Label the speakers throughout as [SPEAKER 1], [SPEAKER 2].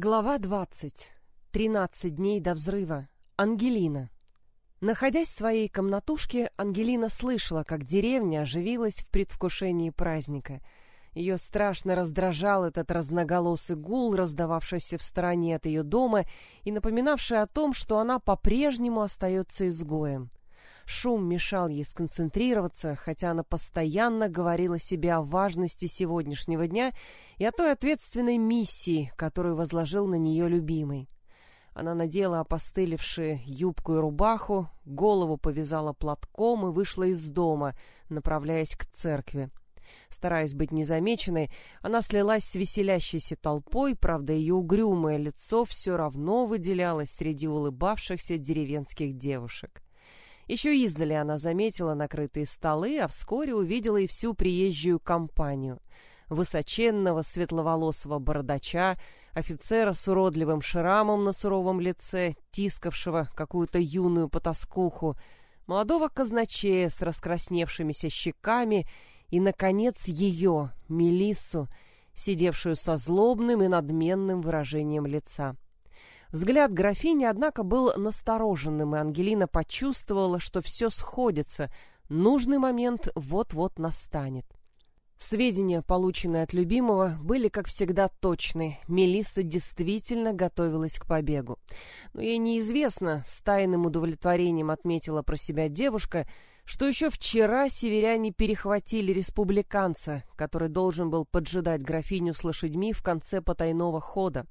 [SPEAKER 1] Глава 20. 13 дней до взрыва. Ангелина. Находясь в своей комнатушке, Ангелина слышала, как деревня оживилась в предвкушении праздника. Ее страшно раздражал этот разноголосый гул, раздававшийся в стороне от ее дома и напоминавший о том, что она по-прежнему остается изгоем. Шум мешал ей сконцентрироваться, хотя она постоянно говорила себе о важности сегодняшнего дня и о той ответственной миссии, которую возложил на нее любимый. Она надела опостылевшие юбку и рубаху, голову повязала платком и вышла из дома, направляясь к церкви. Стараясь быть незамеченной, она слилась с веселящейся толпой, правда, ее угрюмое лицо все равно выделялось среди улыбавшихся деревенских девушек. Еще издали она заметила накрытые столы, а вскоре увидела и всю приезжую компанию. Высоченного светловолосого бородача, офицера с уродливым шрамом на суровом лице, тискавшего какую-то юную потаскуху, молодого казначея с раскрасневшимися щеками и, наконец, ее, Мелиссу, сидевшую со злобным и надменным выражением лица. Взгляд графини, однако, был настороженным, и Ангелина почувствовала, что все сходится, нужный момент вот-вот настанет. Сведения, полученные от любимого, были, как всегда, точны. Мелисса действительно готовилась к побегу. Но ей неизвестно, с тайным удовлетворением отметила про себя девушка, что еще вчера северяне перехватили республиканца, который должен был поджидать графиню с лошадьми в конце потайного хода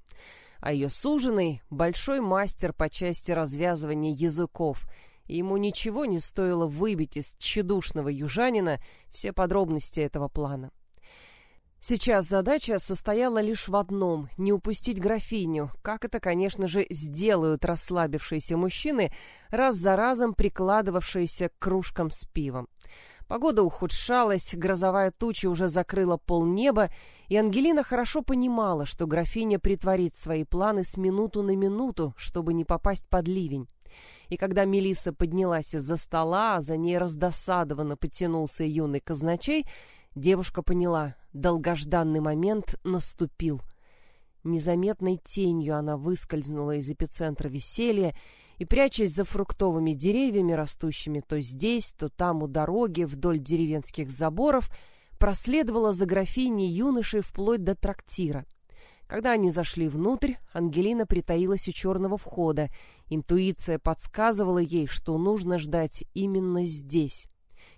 [SPEAKER 1] а ее суженый — большой мастер по части развязывания языков, и ему ничего не стоило выбить из тщедушного южанина все подробности этого плана. Сейчас задача состояла лишь в одном — не упустить графиню, как это, конечно же, сделают расслабившиеся мужчины, раз за разом прикладывавшиеся к кружкам с пивом. Погода ухудшалась, грозовая туча уже закрыла полнеба, и Ангелина хорошо понимала, что графиня притворит свои планы с минуту на минуту, чтобы не попасть под ливень. И когда Мелисса поднялась из-за стола, а за ней раздосадованно потянулся юный казначей, девушка поняла — долгожданный момент наступил. Незаметной тенью она выскользнула из эпицентра веселья и, прячась за фруктовыми деревьями, растущими то здесь, то там у дороги, вдоль деревенских заборов, проследовала за графиней юношей вплоть до трактира. Когда они зашли внутрь, Ангелина притаилась у черного входа. Интуиция подсказывала ей, что нужно ждать именно здесь.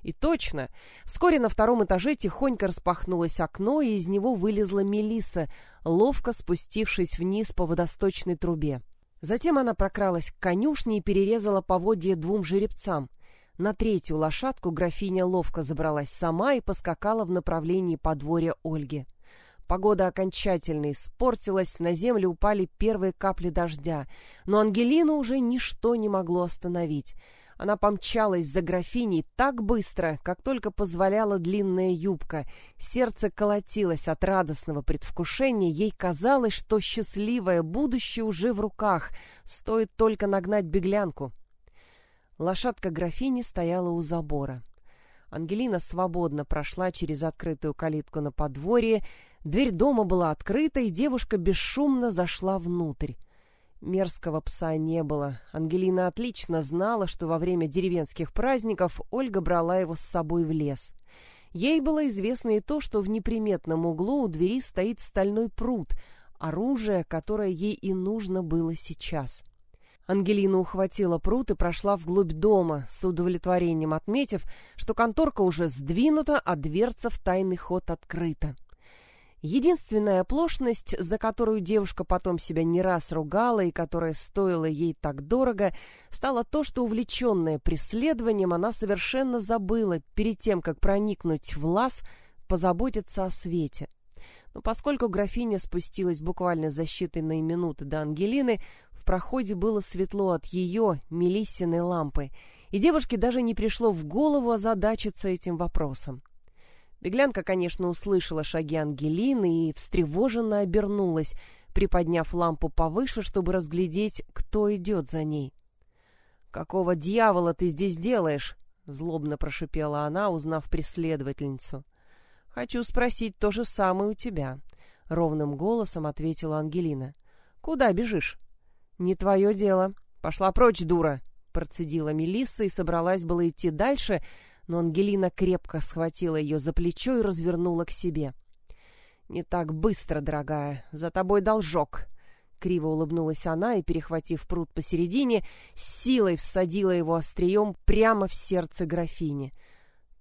[SPEAKER 1] И точно, вскоре на втором этаже тихонько распахнулось окно, и из него вылезла Мелиса, ловко спустившись вниз по водосточной трубе. Затем она прокралась к конюшне и перерезала поводье двум жеребцам. На третью лошадку графиня ловко забралась сама и поскакала в направлении подворья Ольги. Погода окончательно испортилась, на землю упали первые капли дождя, но Ангелину уже ничто не могло остановить. Она помчалась за графиней так быстро, как только позволяла длинная юбка. Сердце колотилось от радостного предвкушения. Ей казалось, что счастливое будущее уже в руках. Стоит только нагнать беглянку. Лошадка графини стояла у забора. Ангелина свободно прошла через открытую калитку на подворье. Дверь дома была открыта, и девушка бесшумно зашла внутрь. Мерзкого пса не было. Ангелина отлично знала, что во время деревенских праздников Ольга брала его с собой в лес. Ей было известно и то, что в неприметном углу у двери стоит стальной пруд, оружие, которое ей и нужно было сейчас. Ангелина ухватила пруд и прошла вглубь дома, с удовлетворением отметив, что конторка уже сдвинута, а дверца в тайный ход открыта. Единственная оплошность, за которую девушка потом себя не раз ругала и которая стоила ей так дорого, стало то, что увлеченная преследованием она совершенно забыла перед тем, как проникнуть в лаз, позаботиться о свете. Но поскольку графиня спустилась буквально за считанные минуты до Ангелины, в проходе было светло от ее, Мелиссиной лампы, и девушке даже не пришло в голову озадачиться этим вопросом. Беглянка, конечно, услышала шаги Ангелины и встревоженно обернулась, приподняв лампу повыше, чтобы разглядеть, кто идет за ней. «Какого дьявола ты здесь делаешь?» — злобно прошипела она, узнав преследовательницу. «Хочу спросить то же самое у тебя», — ровным голосом ответила Ангелина. «Куда бежишь?» «Не твое дело. Пошла прочь, дура!» Процедила Мелисса и собралась было идти дальше, но Ангелина крепко схватила ее за плечо и развернула к себе. «Не так быстро, дорогая. За тобой должок!» Криво улыбнулась она и, перехватив пруд посередине, силой всадила его острием прямо в сердце графини.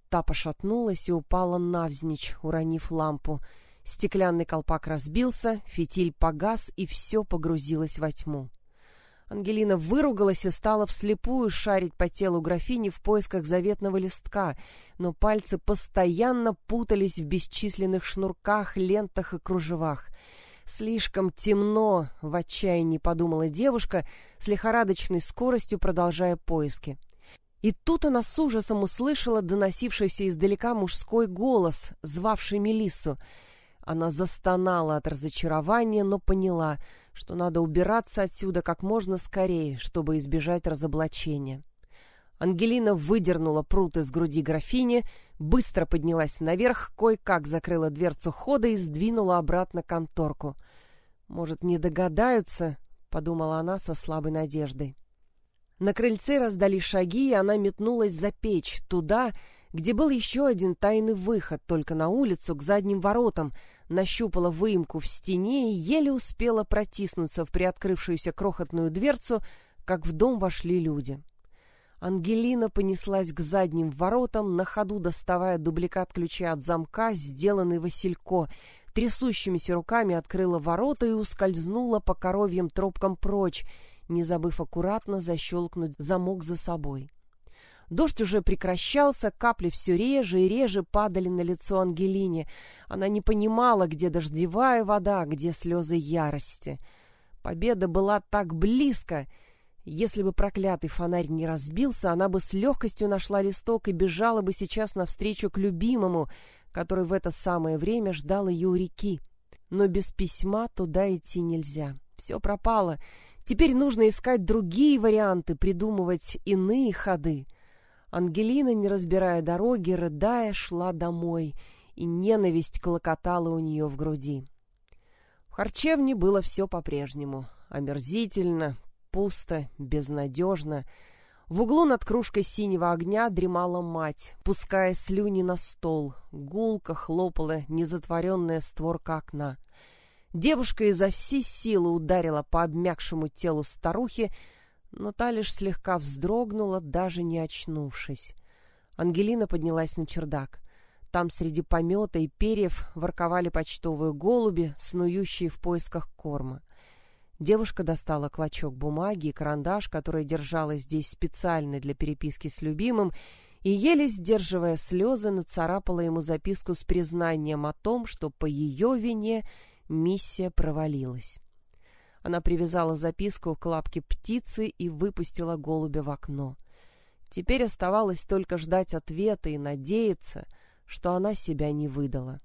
[SPEAKER 1] Та пошатнулась и упала навзничь, уронив лампу. Стеклянный колпак разбился, фитиль погас, и все погрузилось во тьму. Ангелина выругалась и стала вслепую шарить по телу графини в поисках заветного листка, но пальцы постоянно путались в бесчисленных шнурках, лентах и кружевах. Слишком темно, в отчаянии подумала девушка, с лихорадочной скоростью продолжая поиски. И тут она с ужасом услышала доносившийся издалека мужской голос, звавший Мелиссу. Она застонала от разочарования, но поняла, что надо убираться отсюда как можно скорее, чтобы избежать разоблачения. Ангелина выдернула прут из груди графини, быстро поднялась наверх, кое-как закрыла дверцу хода и сдвинула обратно конторку. «Может, не догадаются?» — подумала она со слабой надеждой. На крыльце раздались шаги, и она метнулась за печь, туда, где был еще один тайный выход, только на улицу, к задним воротам, нащупала выемку в стене и еле успела протиснуться в приоткрывшуюся крохотную дверцу, как в дом вошли люди. Ангелина понеслась к задним воротам, на ходу доставая дубликат ключа от замка, сделанный Василько, трясущимися руками открыла ворота и ускользнула по коровьим тропкам прочь, не забыв аккуратно защелкнуть замок за собой. Дождь уже прекращался, капли все реже и реже падали на лицо Ангелине. Она не понимала, где дождевая вода, где слезы ярости. Победа была так близко. Если бы проклятый фонарь не разбился, она бы с легкостью нашла листок и бежала бы сейчас навстречу к любимому, который в это самое время ждал ее у реки. Но без письма туда идти нельзя. Все пропало. Теперь нужно искать другие варианты, придумывать иные ходы. Ангелина, не разбирая дороги, рыдая, шла домой, и ненависть клокотала у нее в груди. В харчевне было все по-прежнему. Омерзительно, пусто, безнадежно. В углу над кружкой синего огня дремала мать, пуская слюни на стол. Гулко хлопала незатворенная створка окна. Девушка изо всей силы ударила по обмякшему телу старухи, но та лишь слегка вздрогнула, даже не очнувшись. Ангелина поднялась на чердак. Там среди помета и перьев ворковали почтовые голуби, снующие в поисках корма. Девушка достала клочок бумаги и карандаш, который держала здесь специально для переписки с любимым, и, еле сдерживая слезы, нацарапала ему записку с признанием о том, что по ее вине миссия провалилась. Она привязала записку к лапке птицы и выпустила голубя в окно. Теперь оставалось только ждать ответа и надеяться, что она себя не выдала.